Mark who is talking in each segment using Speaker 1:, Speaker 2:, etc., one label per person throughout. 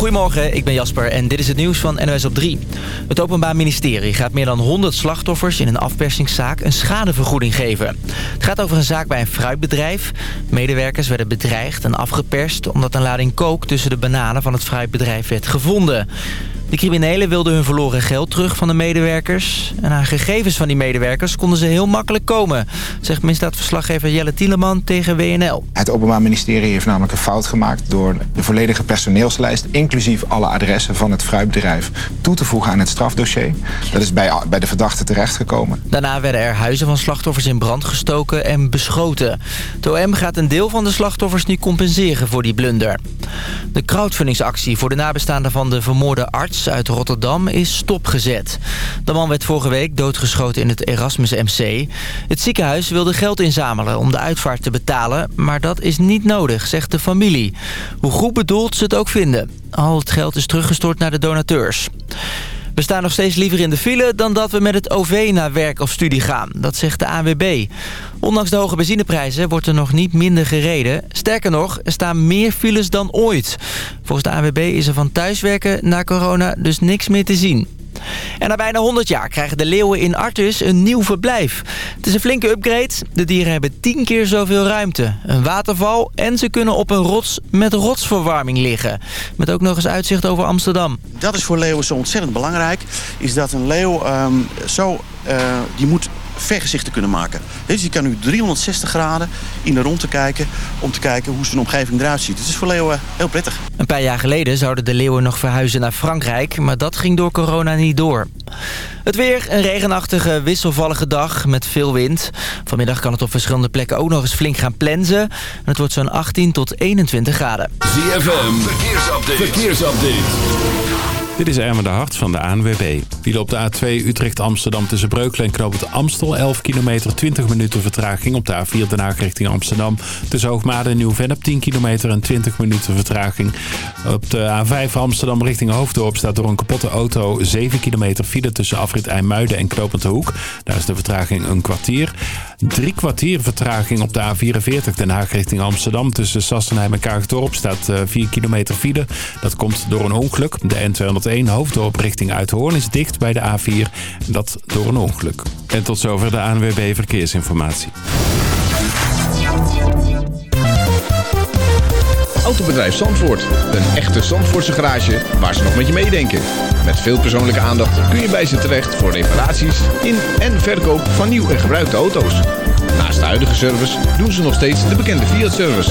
Speaker 1: Goedemorgen, ik ben Jasper en dit is het nieuws van NOS op 3. Het Openbaar Ministerie gaat meer dan 100 slachtoffers in een afpersingszaak een schadevergoeding geven. Het gaat over een zaak bij een fruitbedrijf. Medewerkers werden bedreigd en afgeperst omdat een lading kook tussen de bananen van het fruitbedrijf werd gevonden. De criminelen wilden hun verloren geld terug van de medewerkers. En aan gegevens van die medewerkers konden ze heel makkelijk komen... zegt misdaadverslaggever Jelle Tieleman tegen WNL.
Speaker 2: Het Openbaar Ministerie heeft namelijk een fout gemaakt... door de volledige personeelslijst, inclusief alle adressen van het fruitbedrijf... toe te voegen aan het strafdossier. Dat is bij, bij de verdachte terechtgekomen.
Speaker 1: Daarna werden er huizen van slachtoffers in brand gestoken en beschoten. De OM gaat een deel van de slachtoffers nu compenseren voor die blunder. De crowdfundingsactie voor de nabestaanden van de vermoorde arts uit Rotterdam is stopgezet. De man werd vorige week doodgeschoten in het Erasmus MC. Het ziekenhuis wilde geld inzamelen om de uitvaart te betalen... maar dat is niet nodig, zegt de familie. Hoe goed bedoeld ze het ook vinden. Al het geld is teruggestort naar de donateurs. We staan nog steeds liever in de file dan dat we met het OV naar werk of studie gaan. Dat zegt de ANWB. Ondanks de hoge benzineprijzen wordt er nog niet minder gereden. Sterker nog, er staan meer files dan ooit. Volgens de ANWB is er van thuiswerken na corona dus niks meer te zien. En na bijna 100 jaar krijgen de leeuwen in Artus een nieuw verblijf. Het is een flinke upgrade. De dieren hebben 10 keer zoveel ruimte. Een waterval en ze kunnen op een rots met rotsverwarming liggen. Met ook nog eens uitzicht over Amsterdam.
Speaker 3: Dat is voor leeuwen zo ontzettend belangrijk. Is dat een leeuw um, zo... Uh, die moet vergezichten kunnen maken. Dus die kan nu 360 graden in de rondte kijken... om te kijken hoe zijn omgeving eruit ziet. Het is voor leeuwen heel prettig.
Speaker 1: Een paar jaar geleden zouden de leeuwen nog verhuizen naar Frankrijk... maar dat ging door corona niet door. Het weer, een regenachtige, wisselvallige dag met veel wind. Vanmiddag kan het op verschillende plekken ook nog eens flink gaan plensen. En het wordt zo'n 18 tot 21 graden.
Speaker 4: ZFM, verkeersupdate. verkeersupdate.
Speaker 5: Dit is Ermen de Hart van de ANWB. Wielen op de A2 Utrecht-Amsterdam tussen Breukelen en Knoop het Amstel. 11 kilometer, 20 minuten vertraging. Op de A4 Den Haag richting Amsterdam. Tussen Hoogmade en Nieuw-Vennep 10 kilometer en 20 minuten vertraging. Op de A5 Amsterdam richting Hoofddorp staat door een kapotte auto 7 kilometer file tussen afrit IJmuiden en Knopend Hoek. Daar is de vertraging een kwartier. Drie kwartier vertraging op de A44 Den Haag richting Amsterdam. Tussen Sassenheim en Kaagdorp staat 4 eh, kilometer file. Dat komt door een ongeluk. De N201 hoofddorp richting Uithoorn is dicht bij de A4. En dat door een ongeluk. En tot zover de ANWB Verkeersinformatie.
Speaker 6: Autobedrijf Zandvoort. Een echte Zandvoortse garage waar ze nog met je meedenken. Met veel persoonlijke aandacht kun je bij ze terecht voor reparaties in en verkoop van nieuw en gebruikte auto's. Naast de huidige service doen ze nog steeds de bekende Fiat-service.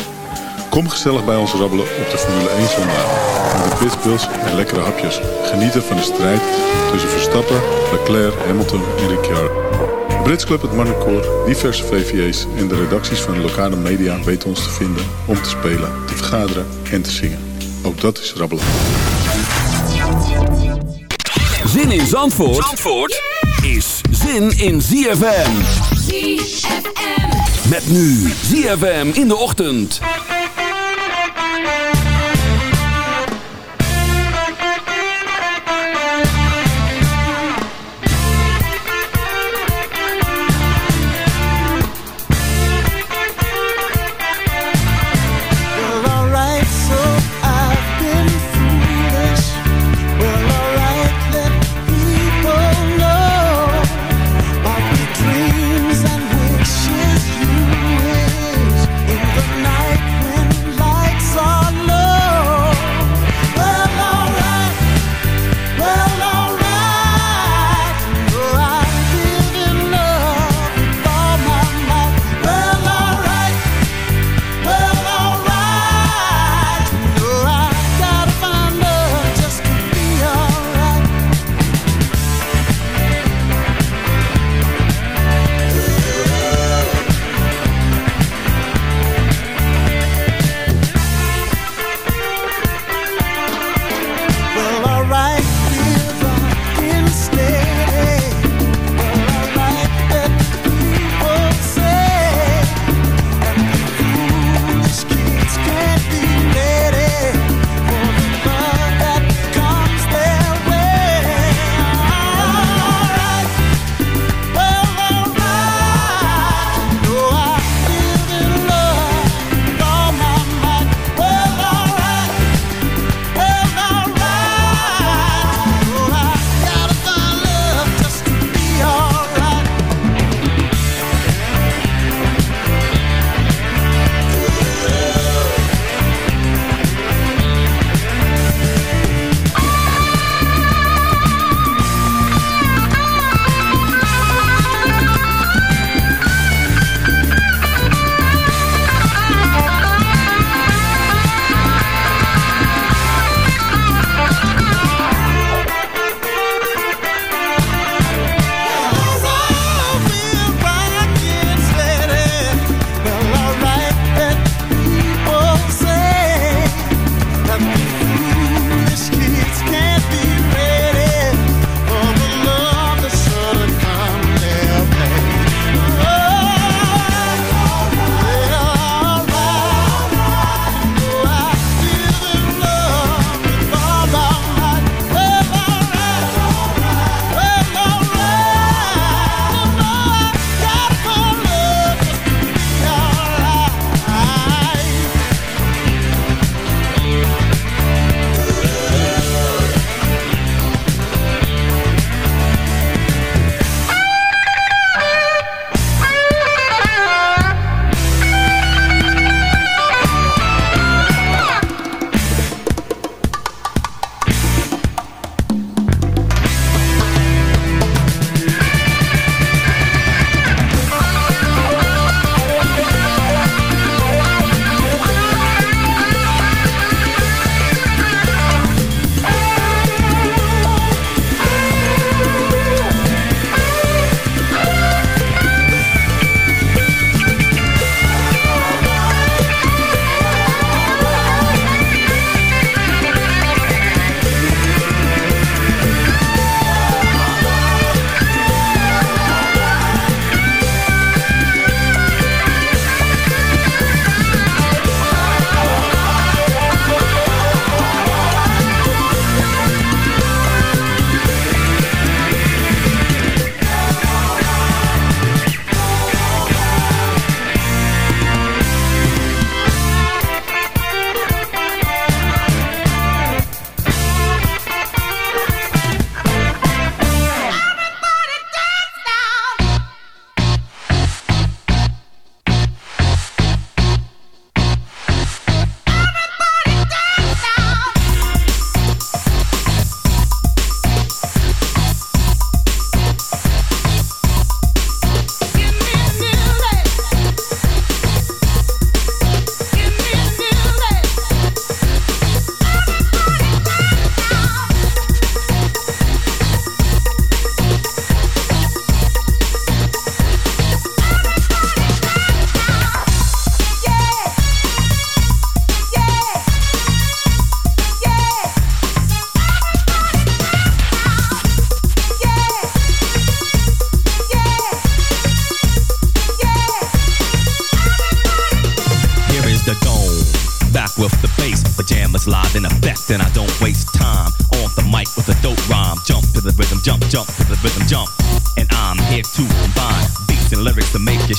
Speaker 7: Kom gezellig bij ons rabbelen op de Formule 1 zondag. Met de pitbulls en lekkere hapjes. Genieten van de strijd tussen Verstappen, Leclerc, Hamilton en Ricciardo. Brits Club, het Marnecoor, diverse VVA's en de redacties van de lokale media weten ons te vinden om te spelen, te vergaderen en te zingen. Ook dat is rabbelen.
Speaker 4: Zin in Zandvoort, Zandvoort is zin in ZFM. ZFM. Met nu ZFM in de ochtend.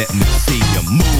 Speaker 4: let me see you move.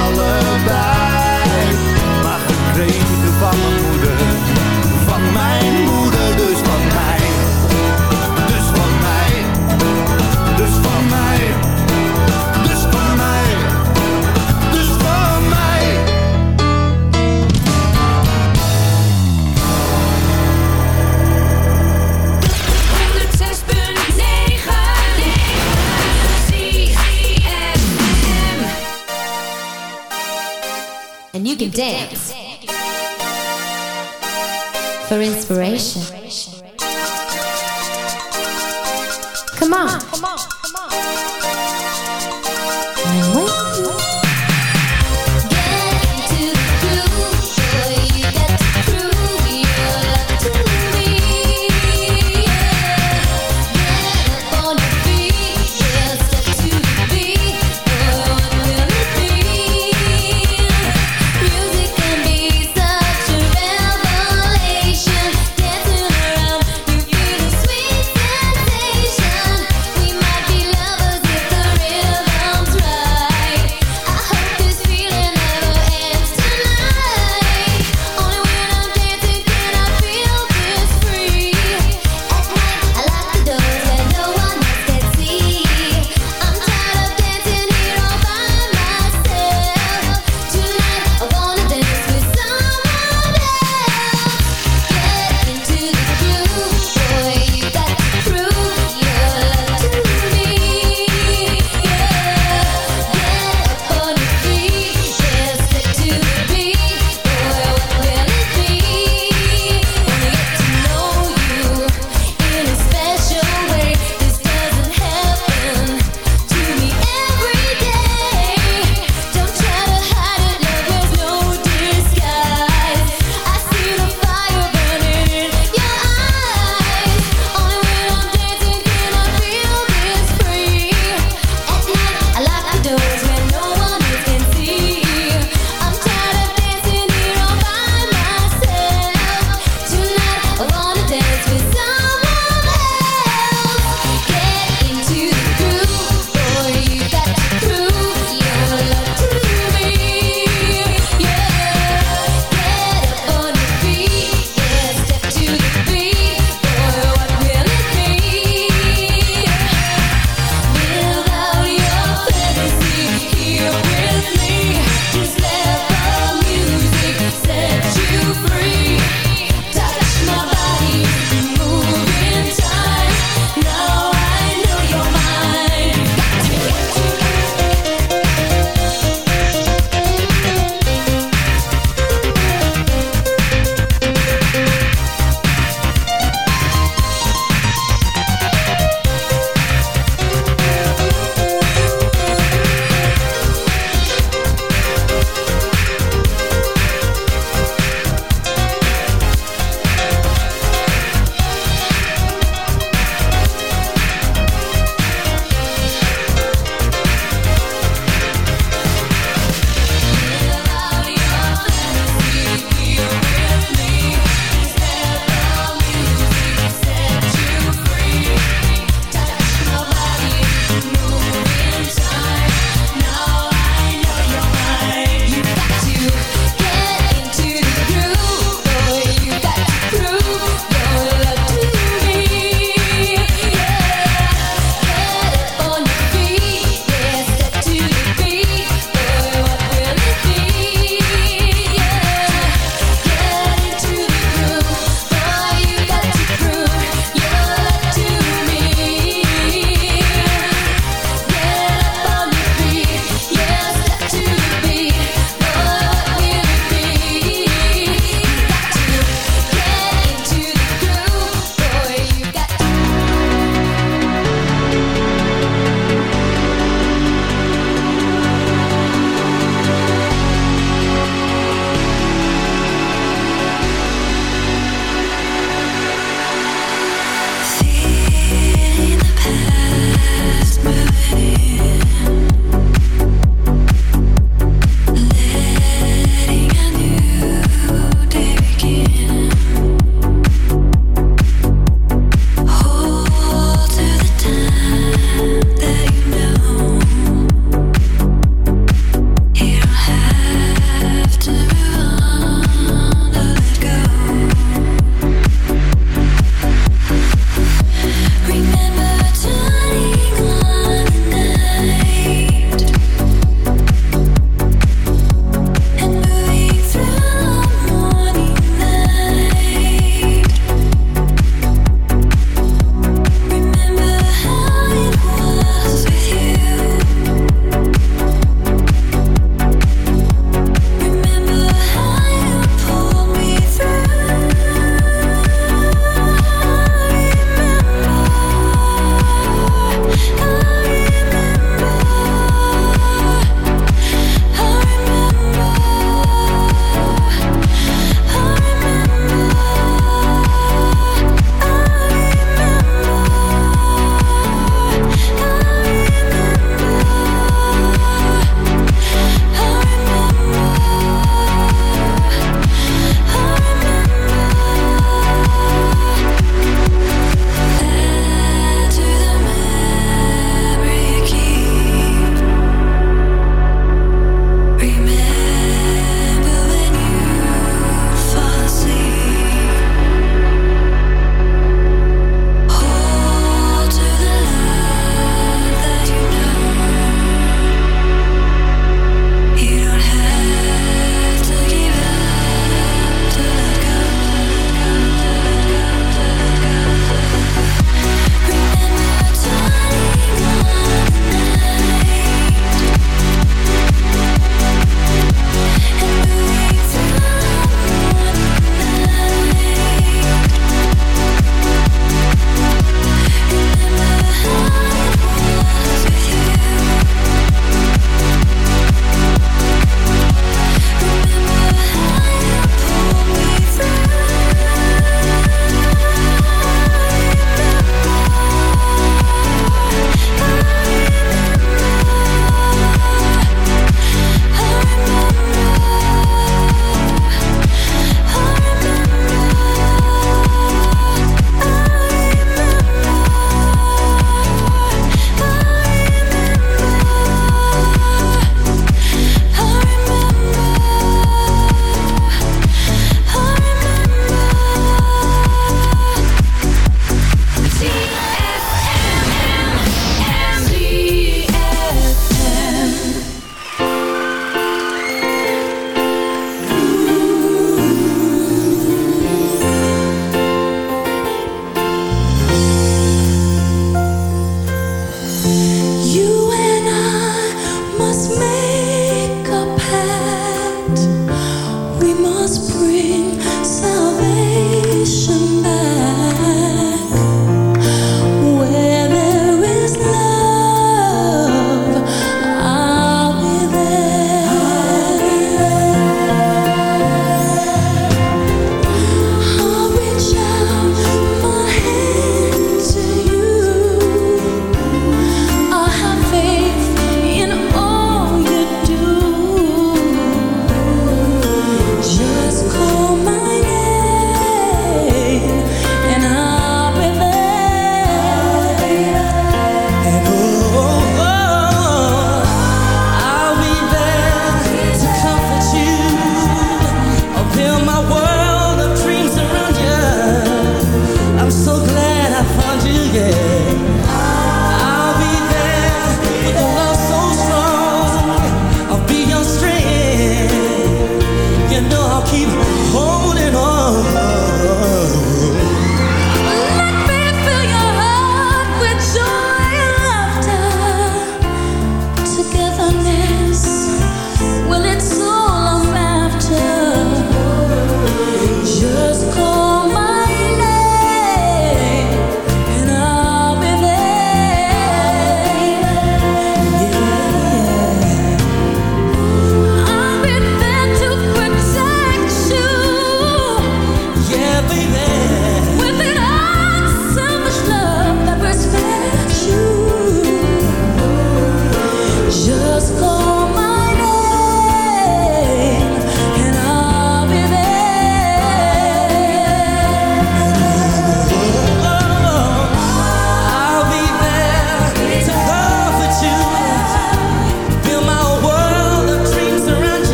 Speaker 8: Dance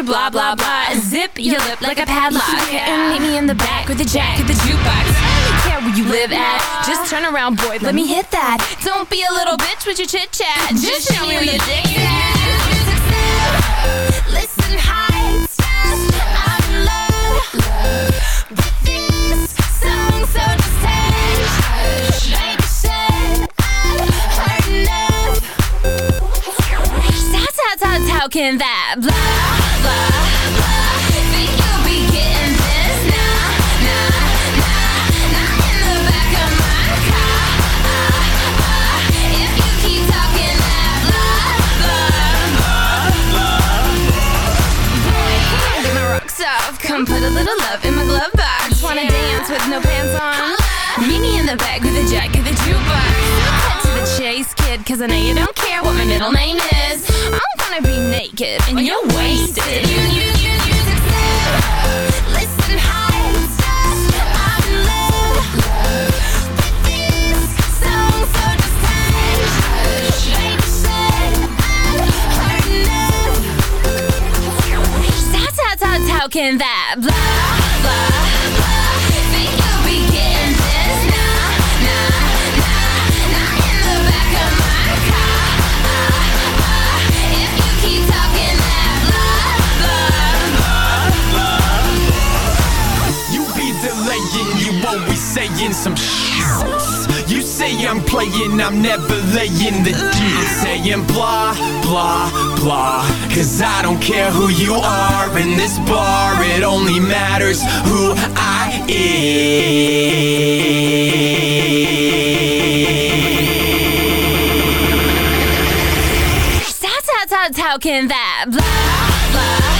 Speaker 9: your blah blah blah. Zip your lip like a padlock. And meet me in the back with the jack of the jukebox. I don't care where you live at. Just turn around, boy, let me hit that. Don't be a little bitch with your chit chat. Just show me where your dick is.
Speaker 8: Listen, high I'm in love with this song, so just hush. Baby said I've heard enough.
Speaker 9: How, how, how, how can that with no pants on? Meet me in the back with a jack of the jukebox. Cut to the chase, kid, cause I know you don't care what my middle name is. I'm gonna be naked and you're wasted.
Speaker 8: You, you, you, you listen, high I'm in love with this song, so just hush. Baby said I've heard enough.
Speaker 9: How, how, how, how can that blah, blah,
Speaker 10: saying some shit. You say I'm playing, I'm never laying the deal. Saying blah, blah, blah. Cause I don't care who you are in this bar, it only matters who I am.
Speaker 9: How, how, how can that blah, blah?